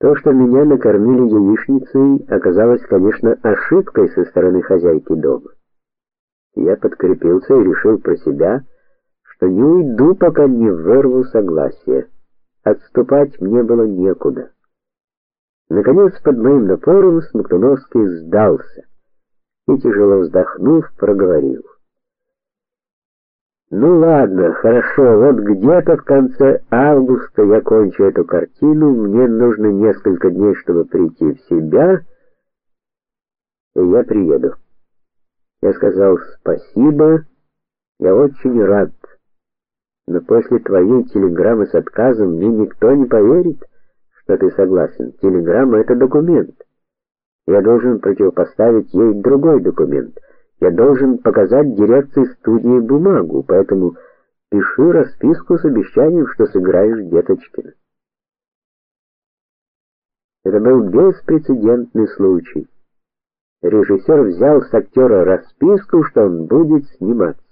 То, что меня накормили яичницей, оказалось, конечно, ошибкой со стороны хозяйки дома. Я подкрепился и решил про себя, что не уйду, пока не вырву согласие. Отступать мне было некуда. Наконец, под моим напором Смоктуновский сдался и тяжело вздохнув, проговорил: ну ладно, хорошо. Вот где-то в конце августа я кончу эту картину. Мне нужно несколько дней, чтобы прийти в себя, и я приеду. Я сказал: "Спасибо. Я очень рад. Но после твоей телеграммы с отказом мне никто не поверит, что ты согласен. Телеграмма это документ. Я должен противопоставить ей другой документ. Я должен показать дирекции студии бумагу, поэтому пиши расписку с обещанием, что сыграешь Деточкина. Это был беспрецедентный случай. Режиссер взял с актера расписку, что он будет сниматься.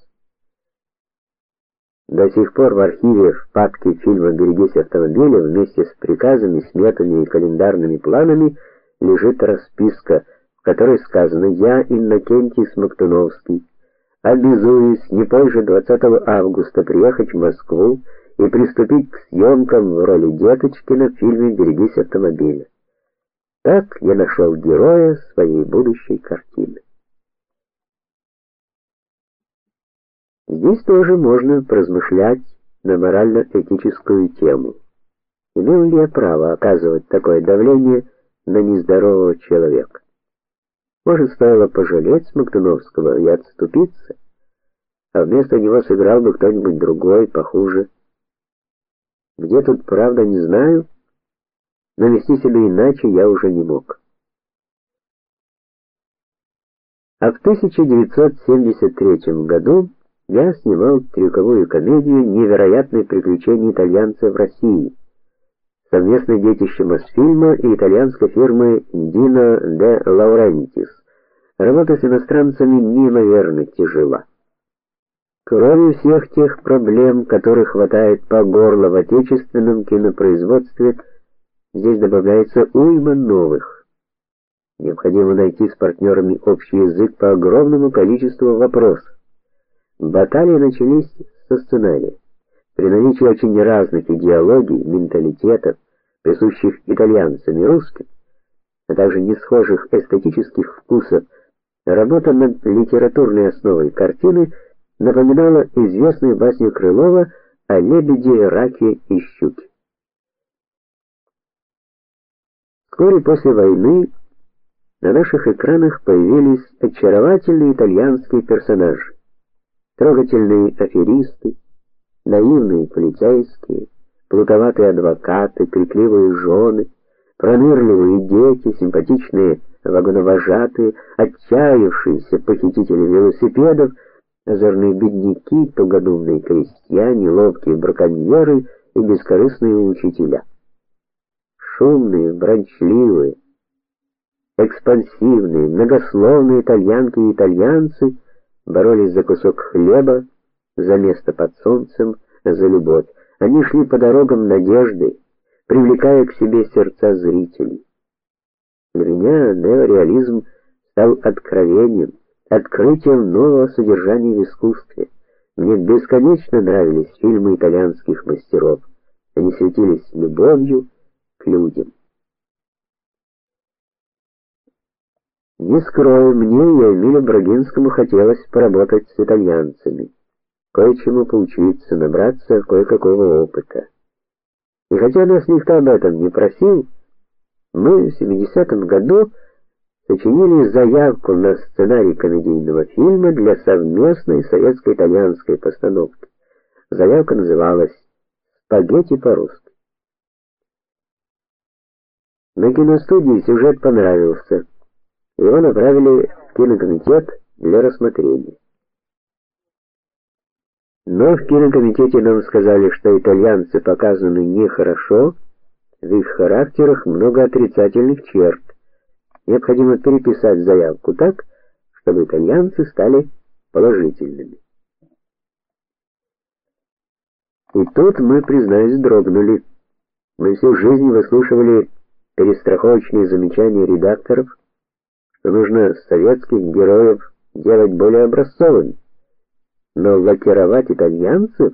До сих пор в архиве в папке фильма Берегись автомобиля вместе с приказами, сметами и календарными планами лежит расписка которой сказано: "Я, Иннокентий Смоктуновский, обязуюсь не позже 20 августа приехать в Москву и приступить к съемкам в роли Деточкина в фильме Берегись автомобиля". Так я нашел героя своей будущей картины. Здесь тоже можно поразмышлять на морально-этическую тему. Имел ли я право оказывать такое давление на нездорового человека? Может, стоило пожалеть Смоктуновского и отступиться, а вместо него сыграл бы кто-нибудь другой, похуже. Где тут правда, не знаю, но вести себя иначе я уже не мог. А в 1973 году я снимал трюковую комедию Невероятные приключения итальянца в России совместное детище Мосфильма и итальянской фирмы Dino de Laurentiis. Работа с иностранцами неимоверно тяжела. Кроме всех тех проблем, которых хватает по горло в отечественном кинопроизводстве, здесь добавляется уйма новых. Необходимо найти с партнерами общий язык по огромному количеству вопросов. Баталии начались со сценария. При наличии очень разных идеологий, менталитетов, присущих итальянцам и русским, а также не схожих эстетических вкусов, работа над литературной основой картины напоминала известную басню Крылова о лебеде, раке и щуке. Вскоре после войны на наших экранах появились очаровательные итальянские персонажи, трогательные аферисты, наивные полицейские, плутоватые адвокаты, крикливые жены, пронырливые дети, симпатичные вагоновожатые, отчаявшиеся похитители велосипедов, озорные бедняки, тугодумные крестьяне, ловкие браконьеры и бескорыстные учителя. Шумные, брончливые, экспансивные, многословные итальянки и итальянцы боролись за кусок хлеба, за место под солнцем, за любовь. Они шли по дорогам надежды, привлекая к себе сердца зрителей. Для меня неореализм стал откровением, открытием нового содержания в искусстве. Мне бесконечно нравились фильмы итальянских мастеров. Они светились любовью к людям. Не скрою, мне и Эмилю Брагинскому хотелось поработать с итальянцами кое-чему поучиться, набраться кое-какого опыта. И хотя нас никто об этом не просил, мы в 70-м году сочинили заявку на сценарий комедийного фильма для совместной советско-итальянской постановки. Заявка называлась Спагетти по-русски. На киностудии сюжет понравился. Его направили в кинокомитет для рассмотрения. Но в кинокомитете нам сказали, что итальянцы показаны нехорошо, в их характерах много отрицательных черт. Необходимо переписать заявку так, чтобы итальянцы стали положительными. И тут мы, признаюсь, дрогнули. Мы всю жизнь выслушивали перестраховочные замечания редакторов, что нужно советских героев делать более образцовыми. Но лакировать итальянцев